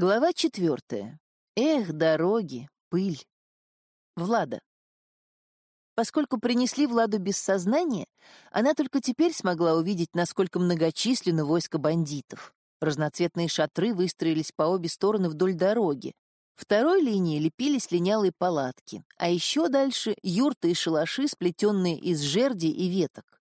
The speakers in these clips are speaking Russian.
Глава четвертая. Эх, дороги, пыль. Влада. Поскольку принесли Владу без сознания, она только теперь смогла увидеть, насколько многочисленно войско бандитов. Разноцветные шатры выстроились по обе стороны вдоль дороги. Второй линии лепились линялые палатки, а еще дальше — юрты и шалаши, сплетенные из жерди и веток.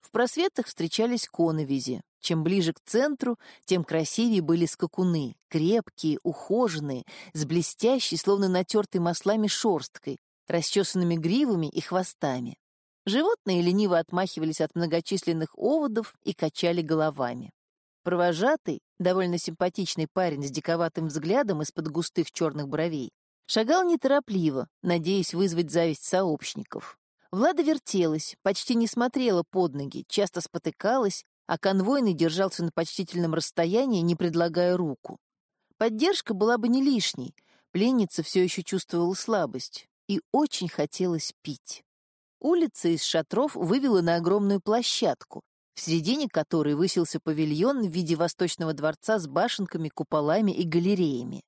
В просветах встречались коновизи, чем ближе к центру, тем красивее были скакуны, крепкие, ухоженные, с блестящей, словно натертой маслами шерсткой, расчесанными гривами и хвостами. Животные лениво отмахивались от многочисленных оводов и качали головами. Провожатый, довольно симпатичный парень с диковатым взглядом из-под густых черных бровей, шагал неторопливо, надеясь вызвать зависть сообщников. Влада вертелась, почти не смотрела под ноги, часто спотыкалась, а конвойный держался на почтительном расстоянии, не предлагая руку. Поддержка была бы не лишней, пленница все еще чувствовала слабость, и очень хотелось пить. Улица из шатров вывела на огромную площадку, в середине которой высился павильон в виде восточного дворца с башенками, куполами и галереями.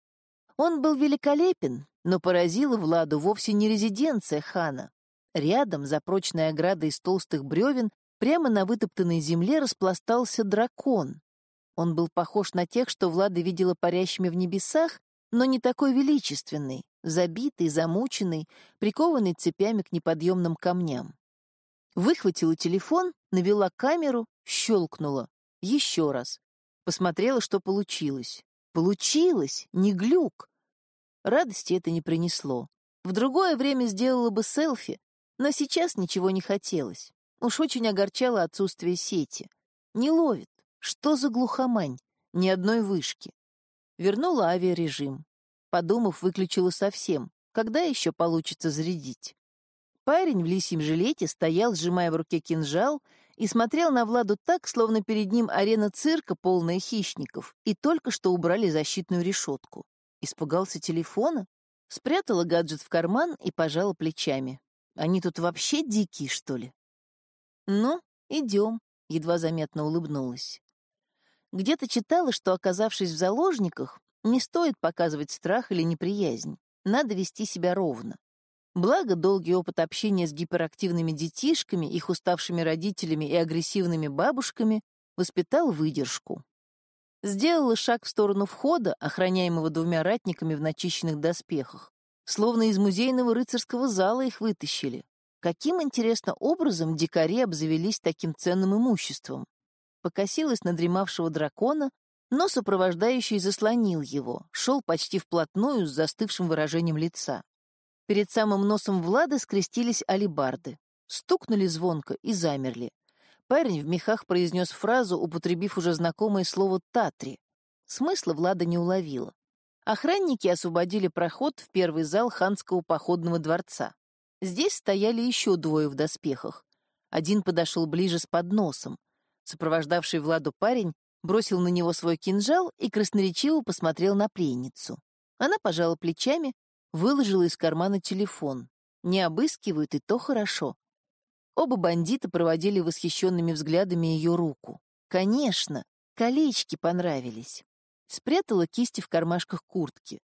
Он был великолепен, но поразила Владу вовсе не резиденция хана. Рядом, за прочной оградой из толстых бревен, Прямо на вытоптанной земле распластался дракон. Он был похож на тех, что Влада видела парящими в небесах, но не такой величественный, забитый, замученный, прикованный цепями к неподъемным камням. Выхватила телефон, навела камеру, щелкнула. Еще раз. Посмотрела, что получилось. Получилось! Не глюк! Радости это не принесло. В другое время сделала бы селфи, но сейчас ничего не хотелось. Уж очень огорчало отсутствие сети. Не ловит. Что за глухомань? Ни одной вышки. Вернула авиарежим. Подумав, выключила совсем. Когда еще получится зарядить? Парень в лисьем жилете стоял, сжимая в руке кинжал, и смотрел на Владу так, словно перед ним арена цирка, полная хищников, и только что убрали защитную решетку. Испугался телефона, спрятала гаджет в карман и пожала плечами. Они тут вообще дикие, что ли? «Ну, идем», — едва заметно улыбнулась. Где-то читала, что, оказавшись в заложниках, не стоит показывать страх или неприязнь. Надо вести себя ровно. Благо, долгий опыт общения с гиперактивными детишками, их уставшими родителями и агрессивными бабушками воспитал выдержку. Сделала шаг в сторону входа, охраняемого двумя ратниками в начищенных доспехах. Словно из музейного рыцарского зала их вытащили. Каким, интересно, образом дикари обзавелись таким ценным имуществом? Покосилась на дремавшего дракона, но сопровождающий заслонил его, шел почти вплотную с застывшим выражением лица. Перед самым носом Влада скрестились алибарды, стукнули звонко и замерли. Парень в мехах произнес фразу, употребив уже знакомое слово «татри». Смысла Влада не уловила. Охранники освободили проход в первый зал ханского походного дворца. Здесь стояли еще двое в доспехах. Один подошел ближе с подносом. Сопровождавший Владу парень бросил на него свой кинжал и красноречиво посмотрел на пленницу. Она пожала плечами, выложила из кармана телефон. Не обыскивают, и то хорошо. Оба бандита проводили восхищенными взглядами ее руку. Конечно, колечки понравились. Спрятала кисти в кармашках куртки.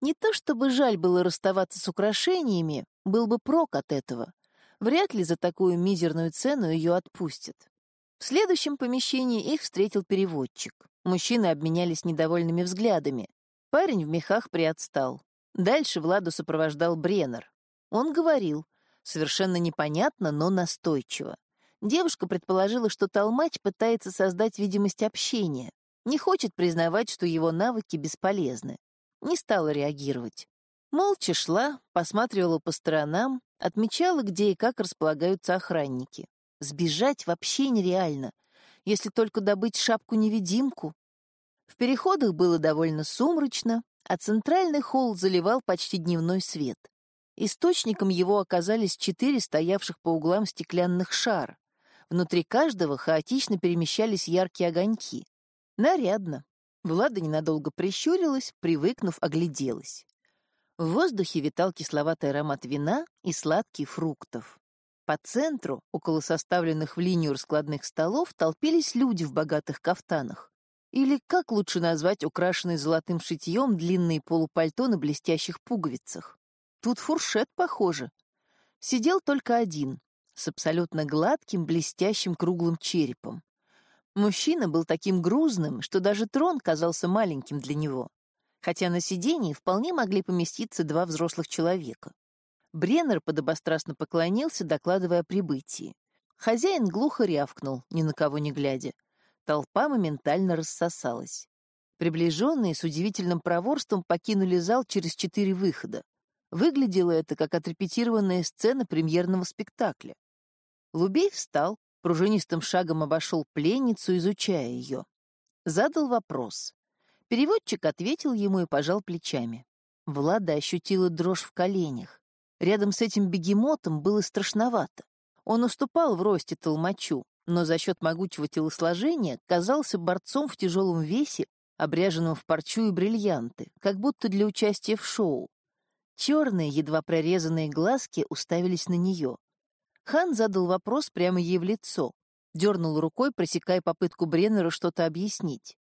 Не то чтобы жаль было расставаться с украшениями, был бы прок от этого. Вряд ли за такую мизерную цену ее отпустят. В следующем помещении их встретил переводчик. Мужчины обменялись недовольными взглядами. Парень в мехах приотстал. Дальше Владу сопровождал Бреннер. Он говорил, совершенно непонятно, но настойчиво. Девушка предположила, что Толмач пытается создать видимость общения, не хочет признавать, что его навыки бесполезны не стала реагировать. Молча шла, посматривала по сторонам, отмечала, где и как располагаются охранники. Сбежать вообще нереально, если только добыть шапку-невидимку. В переходах было довольно сумрачно, а центральный холл заливал почти дневной свет. Источником его оказались четыре стоявших по углам стеклянных шара. Внутри каждого хаотично перемещались яркие огоньки. Нарядно, Влада ненадолго прищурилась, привыкнув, огляделась. В воздухе витал кисловатый аромат вина и сладких фруктов. По центру, около составленных в линию раскладных столов, толпились люди в богатых кафтанах. Или как лучше назвать украшенный золотым шитьем длинные полупальто на блестящих пуговицах? Тут фуршет, похоже. Сидел только один, с абсолютно гладким, блестящим круглым черепом. Мужчина был таким грузным, что даже трон казался маленьким для него, хотя на сидении вполне могли поместиться два взрослых человека. Бреннер подобострастно поклонился, докладывая о прибытии. Хозяин глухо рявкнул, ни на кого не глядя. Толпа моментально рассосалась. Приближенные с удивительным проворством покинули зал через четыре выхода. Выглядело это как отрепетированная сцена премьерного спектакля. Лубей встал, пружинистым шагом обошел пленницу, изучая ее. Задал вопрос. Переводчик ответил ему и пожал плечами. Влада ощутила дрожь в коленях. Рядом с этим бегемотом было страшновато. Он уступал в росте толмачу, но за счет могучего телосложения казался борцом в тяжелом весе, обряженным в парчу и бриллианты, как будто для участия в шоу. Черные, едва прорезанные глазки уставились на нее. Хан задал вопрос прямо ей в лицо, дернул рукой, пресекая попытку Бреннера что-то объяснить.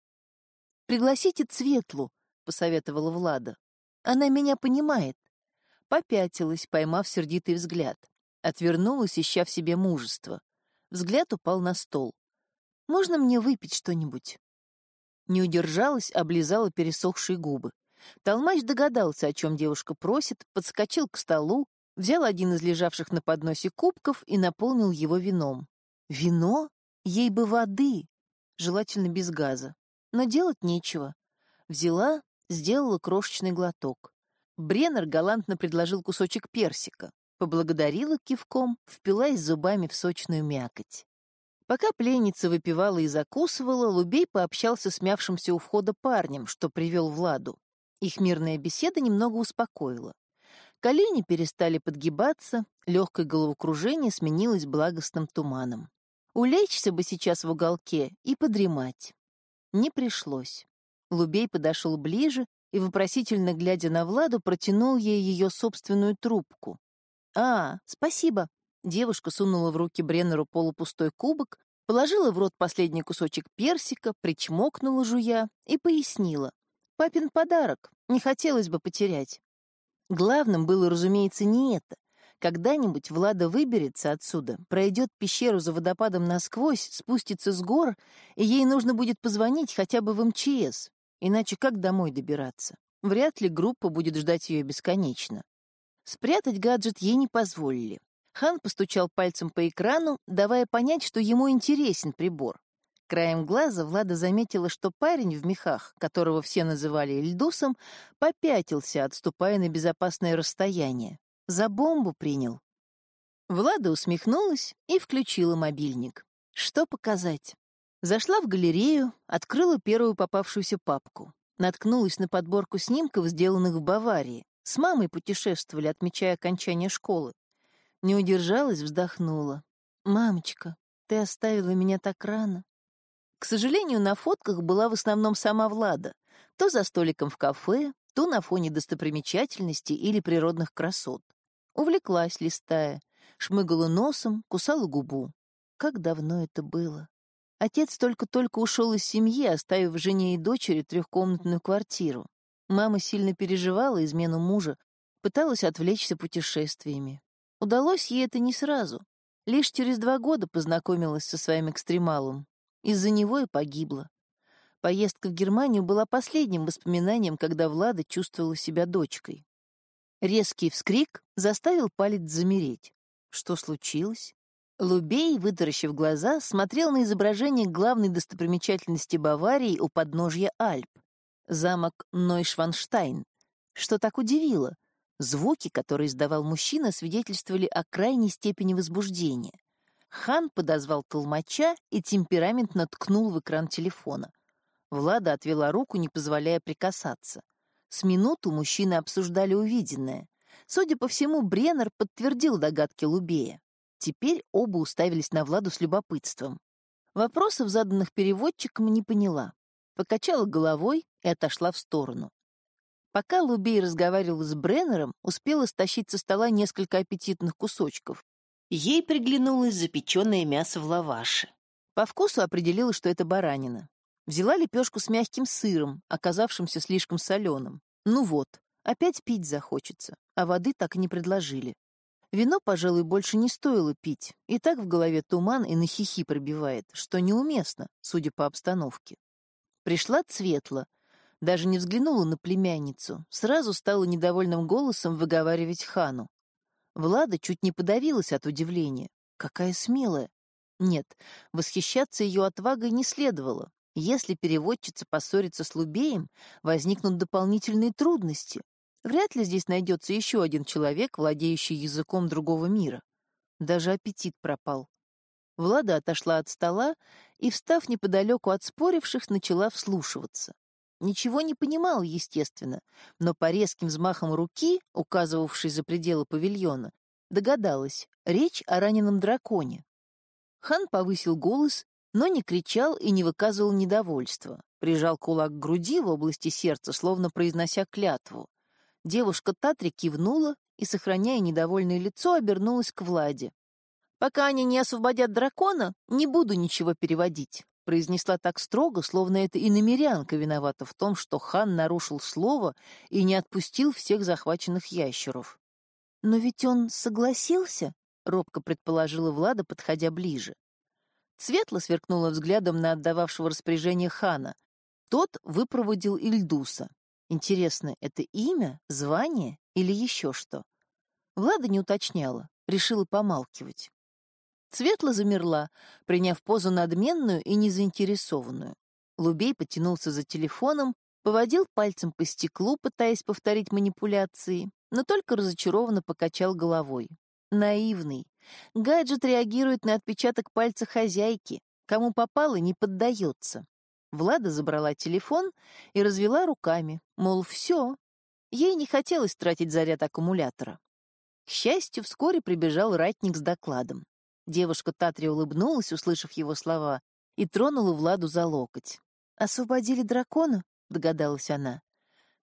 «Пригласите Цветлу», — посоветовала Влада. «Она меня понимает». Попятилась, поймав сердитый взгляд. Отвернулась, ища в себе мужество. Взгляд упал на стол. «Можно мне выпить что-нибудь?» Не удержалась, облизала пересохшие губы. Толмач догадался, о чем девушка просит, подскочил к столу, взял один из лежавших на подносе кубков и наполнил его вином. Вино? Ей бы воды, желательно без газа. Но делать нечего. Взяла, сделала крошечный глоток. Бреннер галантно предложил кусочек персика поблагодарила кивком, впилась зубами в сочную мякоть. Пока пленница выпивала и закусывала, Лубей пообщался с мявшимся у входа парнем, что привел Владу. Их мирная беседа немного успокоила. Колени перестали подгибаться, легкое головокружение сменилось благостным туманом. Улечься бы сейчас в уголке и подремать. Не пришлось. Лубей подошел ближе и, вопросительно глядя на Владу, протянул ей ее собственную трубку. «А, спасибо». Девушка сунула в руки Бреннеру полупустой кубок, положила в рот последний кусочек персика, причмокнула жуя и пояснила. «Папин подарок. Не хотелось бы потерять». Главным было, разумеется, не это. Когда-нибудь Влада выберется отсюда, пройдет пещеру за водопадом насквозь, спустится с гор, и ей нужно будет позвонить хотя бы в МЧС. Иначе как домой добираться? Вряд ли группа будет ждать ее бесконечно. Спрятать гаджет ей не позволили. Хан постучал пальцем по экрану, давая понять, что ему интересен прибор. Краем глаза Влада заметила, что парень в мехах, которого все называли Эльдусом, попятился, отступая на безопасное расстояние. За бомбу принял. Влада усмехнулась и включила мобильник. Что показать? Зашла в галерею, открыла первую попавшуюся папку. Наткнулась на подборку снимков, сделанных в Баварии. С мамой путешествовали, отмечая окончание школы. Не удержалась, вздохнула. «Мамочка, ты оставила меня так рано». К сожалению, на фотках была в основном сама Влада. То за столиком в кафе, то на фоне достопримечательностей или природных красот. Увлеклась, листая, шмыгала носом, кусала губу. Как давно это было. Отец только-только ушел из семьи, оставив жене и дочери трехкомнатную квартиру. Мама сильно переживала измену мужа, пыталась отвлечься путешествиями. Удалось ей это не сразу. Лишь через два года познакомилась со своим экстремалом. Из-за него и погибла. Поездка в Германию была последним воспоминанием, когда Влада чувствовала себя дочкой. Резкий вскрик заставил палец замереть. Что случилось? Лубей, вытаращив глаза, смотрел на изображение главной достопримечательности Баварии у подножья Альп замок Нойшванштайн. Что так удивило? Звуки, которые издавал мужчина, свидетельствовали о крайней степени возбуждения. Хан подозвал толмача и темпераментно ткнул в экран телефона. Влада отвела руку, не позволяя прикасаться. С минуту мужчины обсуждали увиденное. Судя по всему, Бреннер подтвердил догадки Лубея. Теперь оба уставились на Владу с любопытством. Вопросов, заданных переводчиком, не поняла покачала головой и отошла в сторону. Пока Лубей разговаривал с Бреннером, успела стащить со стола несколько аппетитных кусочков. Ей приглянулось запеченное мясо в лаваше. По вкусу определила, что это баранина. Взяла лепешку с мягким сыром, оказавшимся слишком соленым. Ну вот, опять пить захочется, а воды так не предложили. Вино, пожалуй, больше не стоило пить, и так в голове туман и на хихи пробивает, что неуместно, судя по обстановке. Пришла Цветла, даже не взглянула на племянницу, сразу стала недовольным голосом выговаривать хану. Влада чуть не подавилась от удивления. Какая смелая! Нет, восхищаться ее отвагой не следовало. Если переводчица поссорится с Лубеем, возникнут дополнительные трудности. Вряд ли здесь найдется еще один человек, владеющий языком другого мира. Даже аппетит пропал. Влада отошла от стола и, встав неподалеку от споривших, начала вслушиваться. Ничего не понимал, естественно, но по резким взмахам руки, указывавшей за пределы павильона, догадалась — речь о раненом драконе. Хан повысил голос но не кричал и не выказывал недовольства. Прижал кулак к груди в области сердца, словно произнося клятву. Девушка Татри кивнула и, сохраняя недовольное лицо, обернулась к Владе. «Пока они не освободят дракона, не буду ничего переводить», произнесла так строго, словно это и намерянка виновата в том, что хан нарушил слово и не отпустил всех захваченных ящеров. «Но ведь он согласился», — робко предположила Влада, подходя ближе. Светло сверкнула взглядом на отдававшего распоряжение хана. Тот выпроводил Ильдуса. Интересно, это имя, звание или еще что? Влада не уточняла, решила помалкивать. Светла замерла, приняв позу надменную и незаинтересованную. Лубей потянулся за телефоном, поводил пальцем по стеклу, пытаясь повторить манипуляции, но только разочарованно покачал головой. Наивный. Гаджет реагирует на отпечаток пальца хозяйки. Кому попало, не поддается. Влада забрала телефон и развела руками, мол, все. Ей не хотелось тратить заряд аккумулятора. К счастью, вскоре прибежал ратник с докладом. Девушка Татри улыбнулась, услышав его слова, и тронула Владу за локоть. «Освободили дракона?» — догадалась она.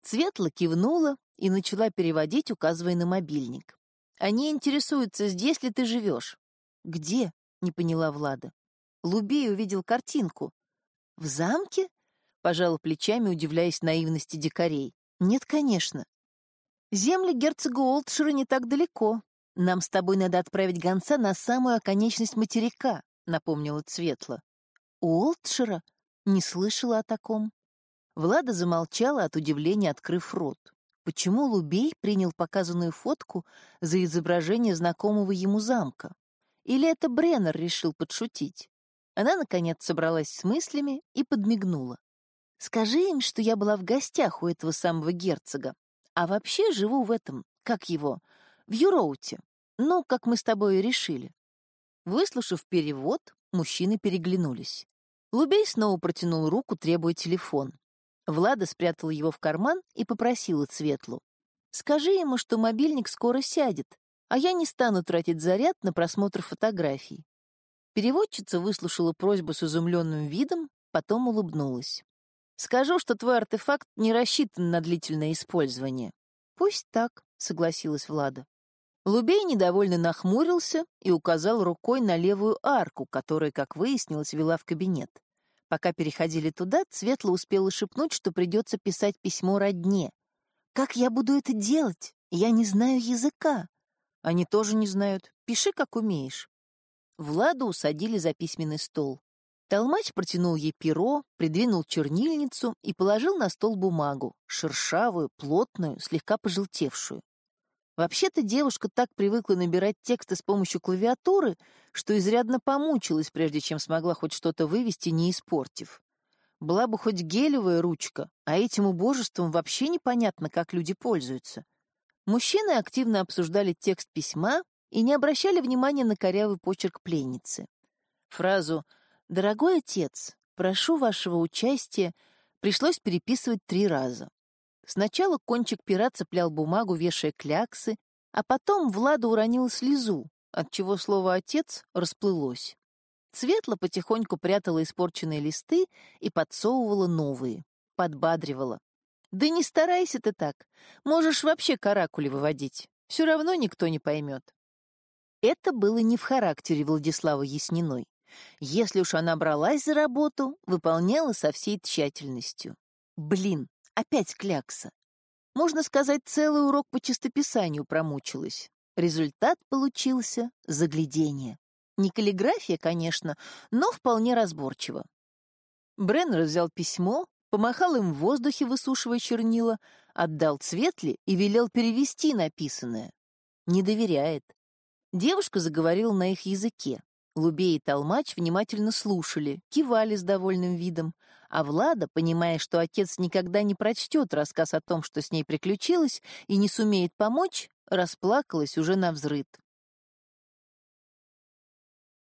Светла кивнула и начала переводить, указывая на мобильник. Они интересуются, здесь ли ты живешь. Где? Не поняла Влада. Лубей увидел картинку. В замке? Пожала плечами, удивляясь наивности дикарей. Нет, конечно. Земли герцога Олдшира не так далеко. Нам с тобой надо отправить гонца на самую оконечность материка, напомнила Цветла. Олдшира? Не слышала о таком. Влада замолчала от удивления, открыв рот. Почему Лубей принял показанную фотку за изображение знакомого ему замка? Или это Бреннер решил подшутить? Она, наконец, собралась с мыслями и подмигнула. «Скажи им, что я была в гостях у этого самого герцога, а вообще живу в этом, как его, в Юроуте, ну, как мы с тобой и решили». Выслушав перевод, мужчины переглянулись. Лубей снова протянул руку, требуя телефон. Влада спрятала его в карман и попросила Светлу. «Скажи ему, что мобильник скоро сядет, а я не стану тратить заряд на просмотр фотографий». Переводчица выслушала просьбу с изумленным видом, потом улыбнулась. «Скажу, что твой артефакт не рассчитан на длительное использование». «Пусть так», — согласилась Влада. Лубей недовольно нахмурился и указал рукой на левую арку, которая, как выяснилось, вела в кабинет. Пока переходили туда, Светла успела шепнуть, что придется писать письмо родне. «Как я буду это делать? Я не знаю языка». «Они тоже не знают. Пиши, как умеешь». Владу усадили за письменный стол. Толмач протянул ей перо, придвинул чернильницу и положил на стол бумагу, шершавую, плотную, слегка пожелтевшую. Вообще-то девушка так привыкла набирать тексты с помощью клавиатуры, что изрядно помучилась, прежде чем смогла хоть что-то вывести, не испортив. Была бы хоть гелевая ручка, а этим убожеством вообще непонятно, как люди пользуются. Мужчины активно обсуждали текст письма и не обращали внимания на корявый почерк пленницы. Фразу «Дорогой отец, прошу вашего участия» пришлось переписывать три раза. Сначала кончик пера цеплял бумагу, вешая кляксы, а потом Влада уронила слезу, отчего слово «отец» расплылось. Светла потихоньку прятала испорченные листы и подсовывала новые, подбадривала. «Да не старайся ты так, можешь вообще каракули выводить, все равно никто не поймет». Это было не в характере Владислава Ясниной. Если уж она бралась за работу, выполняла со всей тщательностью. Блин, опять клякса. Можно сказать, целый урок по чистописанию промучилась. Результат получился — заглядение. Не каллиграфия, конечно, но вполне разборчиво. Бреннер взял письмо, помахал им в воздухе, высушивая чернила, отдал Цветли и велел перевести написанное. Не доверяет. Девушка заговорила на их языке. Лубей и Толмач внимательно слушали, кивали с довольным видом, а Влада, понимая, что отец никогда не прочтет рассказ о том, что с ней приключилось, и не сумеет помочь, расплакалась уже на взрыд.